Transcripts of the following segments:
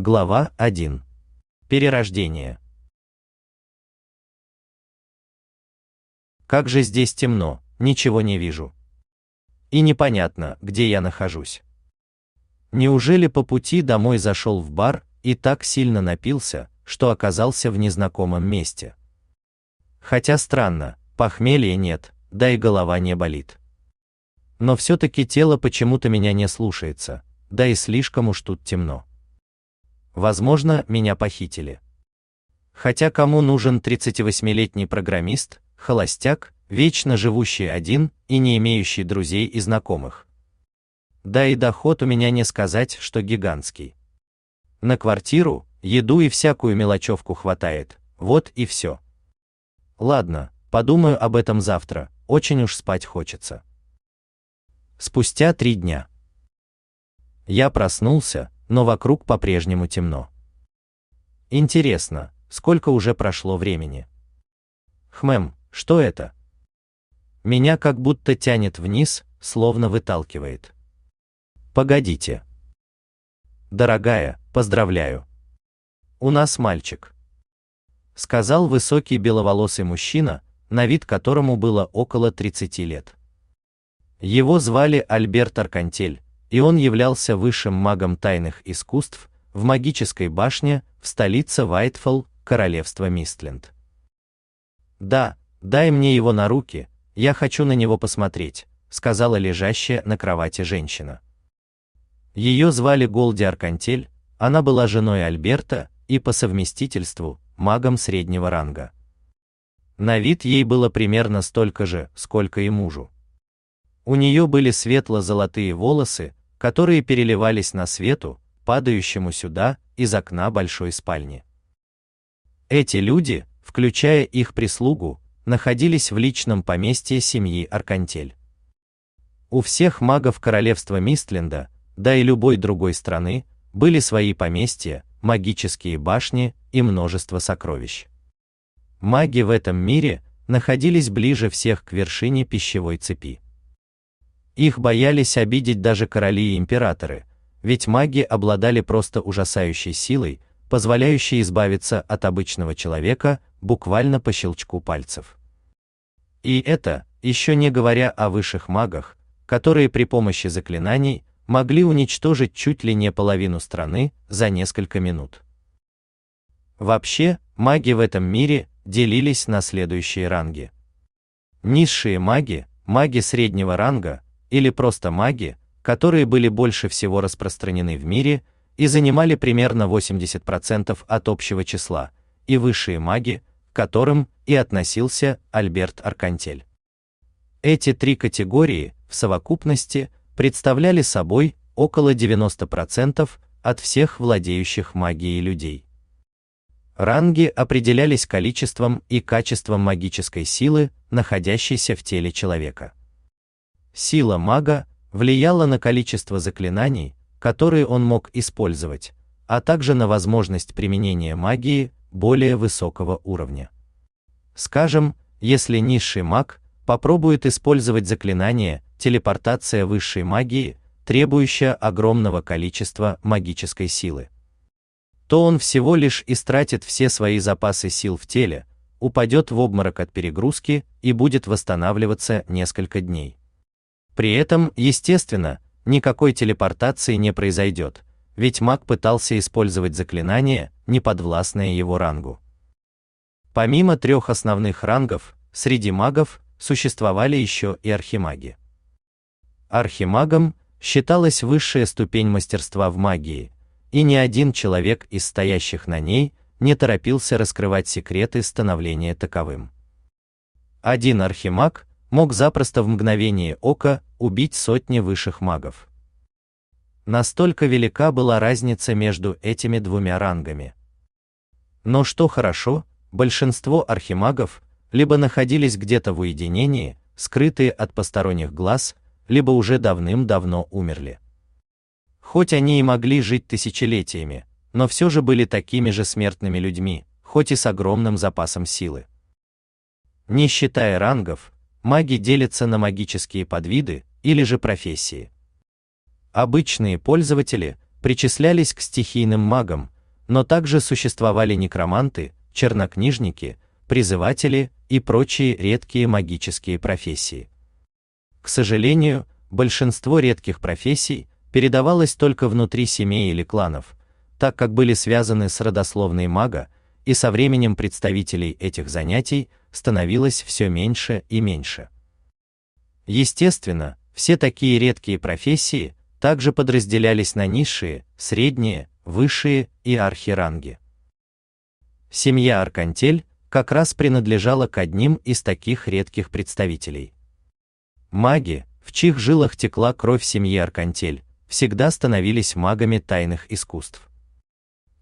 Глава 1. Перерождение. Как же здесь темно, ничего не вижу. И непонятно, где я нахожусь. Неужели по пути домой зашел в бар и так сильно напился, что оказался в незнакомом месте? Хотя странно, похмелья нет, да и голова не болит. Но все-таки тело почему-то меня не слушается, да и слишком уж тут темно. Возможно, меня похитили. Хотя кому нужен 38-летний программист, холостяк, вечно живущий один и не имеющий друзей и знакомых? Да и доход у меня не сказать, что гигантский. На квартиру, еду и всякую мелочевку хватает, вот и все. Ладно, подумаю об этом завтра, очень уж спать хочется. Спустя три дня. Я проснулся, но вокруг по-прежнему темно. Интересно, сколько уже прошло времени? Хмем, что это? Меня как будто тянет вниз, словно выталкивает. Погодите. Дорогая, поздравляю. У нас мальчик. Сказал высокий беловолосый мужчина, на вид которому было около 30 лет. Его звали Альберт Аркантель, и он являлся высшим магом тайных искусств в магической башне в столице Вайтфолл, королевство Мистленд. Да, дай мне его на руки, я хочу на него посмотреть, сказала лежащая на кровати женщина. Ее звали Голди Аркантель, она была женой Альберта и по совместительству магом среднего ранга. На вид ей было примерно столько же, сколько и мужу. У нее были светло-золотые волосы, которые переливались на свету, падающему сюда из окна большой спальни. Эти люди, включая их прислугу, находились в личном поместье семьи Аркантель. У всех магов королевства Мистленда, да и любой другой страны, были свои поместья, магические башни и множество сокровищ. Маги в этом мире находились ближе всех к вершине пищевой цепи. Их боялись обидеть даже короли и императоры, ведь маги обладали просто ужасающей силой, позволяющей избавиться от обычного человека буквально по щелчку пальцев. И это, еще не говоря о высших магах, которые при помощи заклинаний могли уничтожить чуть ли не половину страны за несколько минут. Вообще, маги в этом мире делились на следующие ранги. Низшие маги, маги среднего ранга, или просто маги, которые были больше всего распространены в мире и занимали примерно 80% от общего числа, и высшие маги, к которым и относился Альберт Аркантель. Эти три категории в совокупности представляли собой около 90% от всех владеющих магией людей. Ранги определялись количеством и качеством магической силы, находящейся в теле человека. Сила мага влияла на количество заклинаний, которые он мог использовать, а также на возможность применения магии более высокого уровня. Скажем, если низший маг попробует использовать заклинание телепортация высшей магии, требующая огромного количества магической силы, то он всего лишь истратит все свои запасы сил в теле, упадет в обморок от перегрузки и будет восстанавливаться несколько дней. При этом, естественно, никакой телепортации не произойдет, ведь маг пытался использовать заклинание, не подвластное его рангу. Помимо трех основных рангов, среди магов существовали еще и архимаги. Архимагом считалась высшая ступень мастерства в магии, и ни один человек из стоящих на ней не торопился раскрывать секреты становления таковым. Один архимаг мог запросто в мгновение ока убить сотни высших магов. Настолько велика была разница между этими двумя рангами. Но что хорошо, большинство архимагов либо находились где-то в уединении, скрытые от посторонних глаз, либо уже давным-давно умерли. Хоть они и могли жить тысячелетиями, но все же были такими же смертными людьми, хоть и с огромным запасом силы. Не считая рангов, маги делятся на магические подвиды или же профессии. Обычные пользователи причислялись к стихийным магам, но также существовали некроманты, чернокнижники, призыватели и прочие редкие магические профессии. К сожалению, большинство редких профессий передавалось только внутри семей или кланов, так как были связаны с родословной мага, и со временем представителей этих занятий становилось все меньше и меньше. Естественно, все такие редкие профессии также подразделялись на низшие, средние, высшие и архиранги. Семья Аркантель как раз принадлежала к одним из таких редких представителей. Маги, в чьих жилах текла кровь семьи Аркантель, всегда становились магами тайных искусств.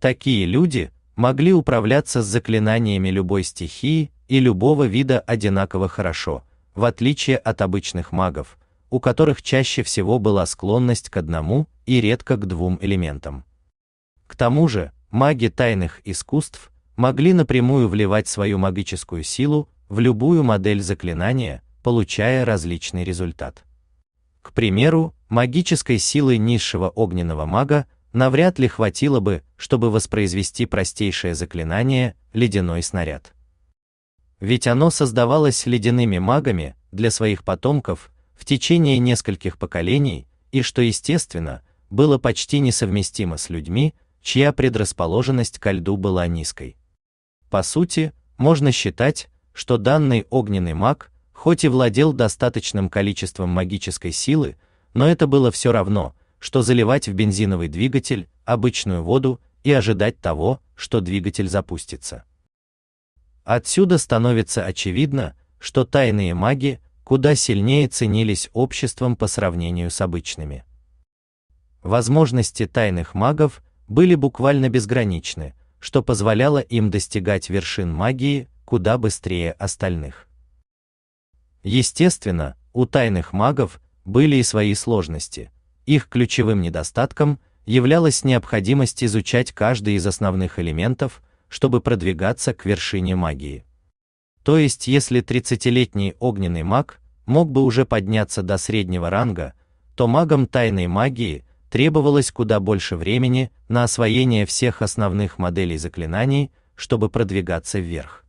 Такие люди могли управляться с заклинаниями любой стихии и любого вида одинаково хорошо, в отличие от обычных магов, у которых чаще всего была склонность к одному и редко к двум элементам. К тому же, маги тайных искусств могли напрямую вливать свою магическую силу в любую модель заклинания, получая различный результат. К примеру, магической силы низшего огненного мага навряд ли хватило бы, чтобы воспроизвести простейшее заклинание ледяной снаряд. Ведь оно создавалось ледяными магами для своих потомков в течение нескольких поколений, и что естественно, было почти несовместимо с людьми, чья предрасположенность к льду была низкой. По сути, можно считать, что данный огненный маг, хоть и владел достаточным количеством магической силы, но это было все равно, что заливать в бензиновый двигатель обычную воду и ожидать того, что двигатель запустится. Отсюда становится очевидно, что тайные маги куда сильнее ценились обществом по сравнению с обычными. Возможности тайных магов были буквально безграничны, что позволяло им достигать вершин магии куда быстрее остальных. Естественно, у тайных магов были и свои сложности. Их ключевым недостатком являлась необходимость изучать каждый из основных элементов, чтобы продвигаться к вершине магии. То есть, если 30-летний огненный маг мог бы уже подняться до среднего ранга, то магам тайной магии требовалось куда больше времени на освоение всех основных моделей заклинаний, чтобы продвигаться вверх.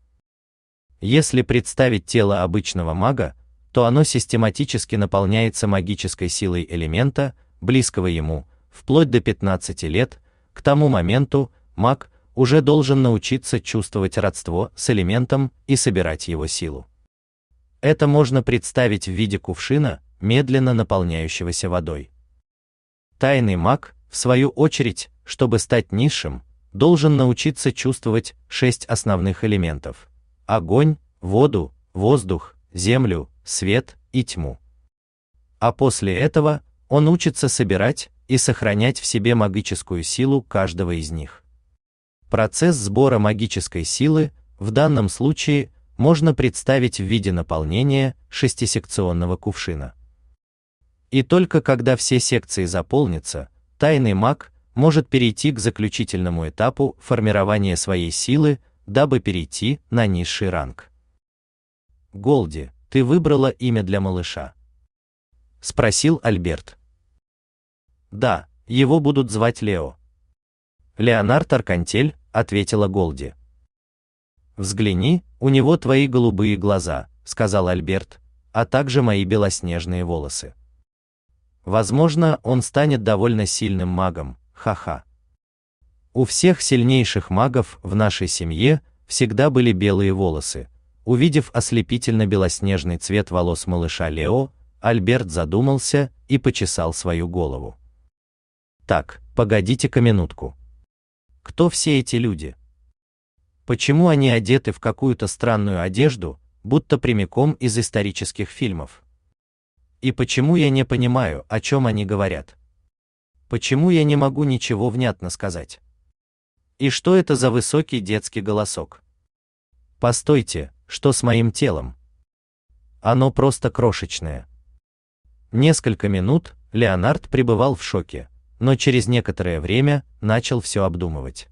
Если представить тело обычного мага, то оно систематически наполняется магической силой элемента, близкого ему, вплоть до 15 лет. К тому моменту маг уже должен научиться чувствовать родство с элементом и собирать его силу. Это можно представить в виде кувшина, медленно наполняющегося водой. Тайный маг, в свою очередь, чтобы стать низшим, должен научиться чувствовать шесть основных элементов: огонь, воду, воздух, землю, свет и тьму. А после этого он учится собирать и сохранять в себе магическую силу каждого из них. Процесс сбора магической силы в данном случае можно представить в виде наполнения шестисекционного кувшина. И только когда все секции заполнятся, тайный маг может перейти к заключительному этапу формирования своей силы, дабы перейти на низший ранг. Голди, ты выбрала имя для малыша? Спросил Альберт. Да, его будут звать Лео. Леонард Аркантель, ответила Голди. Взгляни, у него твои голубые глаза, сказал Альберт, а также мои белоснежные волосы. Возможно, он станет довольно сильным магом. Ха-ха. У всех сильнейших магов в нашей семье всегда были белые волосы. Увидев ослепительно белоснежный цвет волос малыша Лео, Альберт задумался и почесал свою голову. Так, погодите-ка минутку. Кто все эти люди? Почему они одеты в какую-то странную одежду, будто прямиком из исторических фильмов? И почему я не понимаю, о чем они говорят? Почему я не могу ничего внятно сказать? И что это за высокий детский голосок? Постойте, что с моим телом? Оно просто крошечное. Несколько минут Леонард пребывал в шоке, но через некоторое время начал все обдумывать.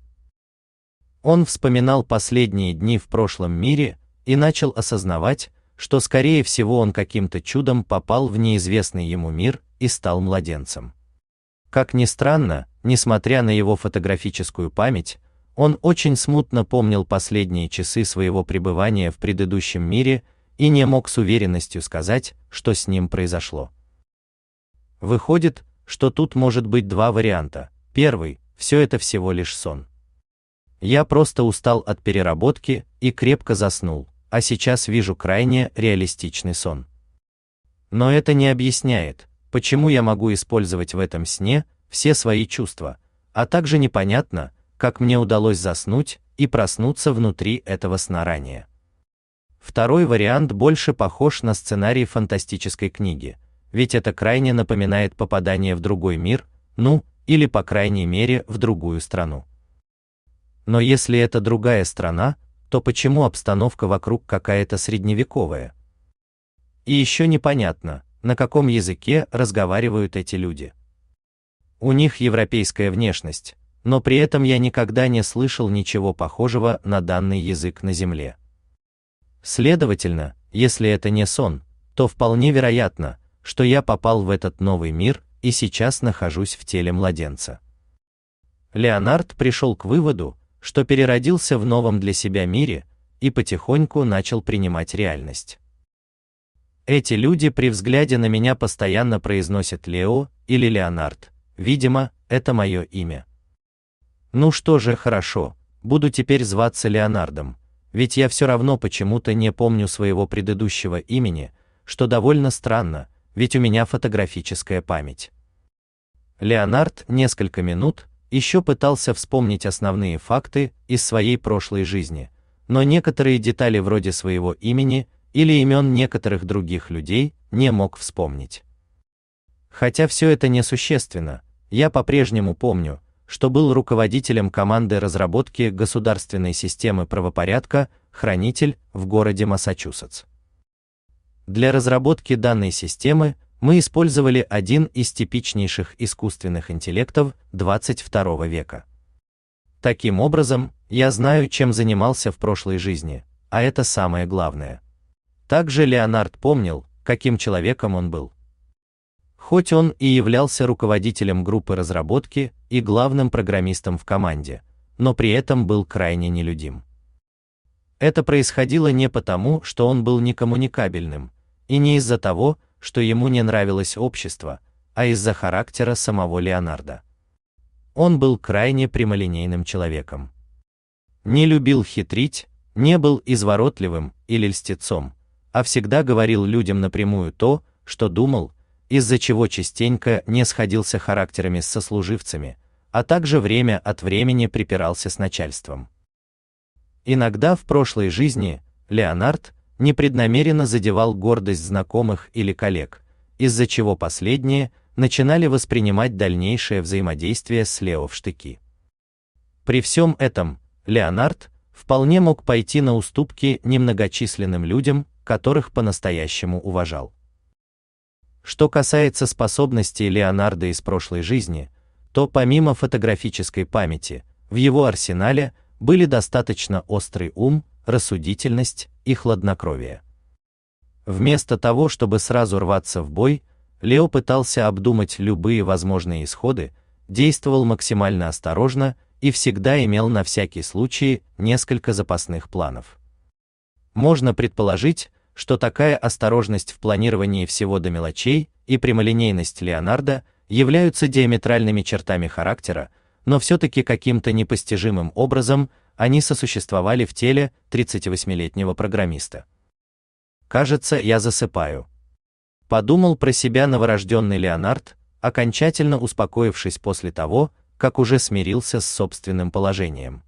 Он вспоминал последние дни в прошлом мире и начал осознавать, что скорее всего он каким-то чудом попал в неизвестный ему мир и стал младенцем. Как ни странно, несмотря на его фотографическую память, он очень смутно помнил последние часы своего пребывания в предыдущем мире и не мог с уверенностью сказать, что с ним произошло. Выходит, что тут может быть два варианта. Первый все это всего лишь сон. Я просто устал от переработки и крепко заснул, а сейчас вижу крайне реалистичный сон. Но это не объясняет, почему я могу использовать в этом сне все свои чувства, а также непонятно, как мне удалось заснуть и проснуться внутри этого сна ранее. Второй вариант больше похож на сценарий фантастической книги, ведь это крайне напоминает попадание в другой мир, ну, или по крайней мере в другую страну. Но если это другая страна, то почему обстановка вокруг какая-то средневековая? И еще непонятно, на каком языке разговаривают эти люди. У них европейская внешность, но при этом я никогда не слышал ничего похожего на данный язык на Земле. Следовательно, если это не сон, то вполне вероятно, что я попал в этот новый мир и сейчас нахожусь в теле младенца. Леонард пришел к выводу, что переродился в новом для себя мире и потихоньку начал принимать реальность. Эти люди при взгляде на меня постоянно произносят Лео или Леонард. Видимо, это мое имя. Ну что же, хорошо, буду теперь зваться Леонардом, ведь я все равно почему-то не помню своего предыдущего имени, что довольно странно, ведь у меня фотографическая память. Леонард несколько минут еще пытался вспомнить основные факты из своей прошлой жизни, но некоторые детали вроде своего имени или имен некоторых других людей не мог вспомнить. Хотя все это несущественно, я по-прежнему помню, что был руководителем команды разработки государственной системы правопорядка «Хранитель» в городе Массачусетс. Для разработки данной системы мы использовали один из типичнейших искусственных интеллектов 22 века. Таким образом, я знаю, чем занимался в прошлой жизни, а это самое главное. Также Леонард помнил, каким человеком он был. Хоть он и являлся руководителем группы разработки и главным программистом в команде, но при этом был крайне нелюдим. Это происходило не потому, что он был некоммуникабельным, и не из-за того, что ему не нравилось общество, а из-за характера самого Леонардо. Он был крайне прямолинейным человеком. Не любил хитрить, не был изворотливым или льстецом, а всегда говорил людям напрямую то, что думал, из-за чего частенько не сходился характерами с сослуживцами, а также время от времени припирался с начальством. Иногда в прошлой жизни Леонард непреднамеренно задевал гордость знакомых или коллег, из-за чего последние начинали воспринимать дальнейшее взаимодействие с Лео в штыки. При всем этом Леонард вполне мог пойти на уступки немногочисленным людям которых по-настоящему уважал. Что касается способностей Леонардо из прошлой жизни, то помимо фотографической памяти, в его арсенале были достаточно острый ум, рассудительность и хладнокровие. Вместо того, чтобы сразу рваться в бой, Лео пытался обдумать любые возможные исходы, действовал максимально осторожно и всегда имел на всякий случай несколько запасных планов. Можно предположить, что такая осторожность в планировании всего до мелочей и прямолинейность Леонардо являются диаметральными чертами характера, но все-таки каким-то непостижимым образом они сосуществовали в теле 38-летнего программиста. Кажется, я засыпаю. Подумал про себя новорожденный Леонард, окончательно успокоившись после того, как уже смирился с собственным положением.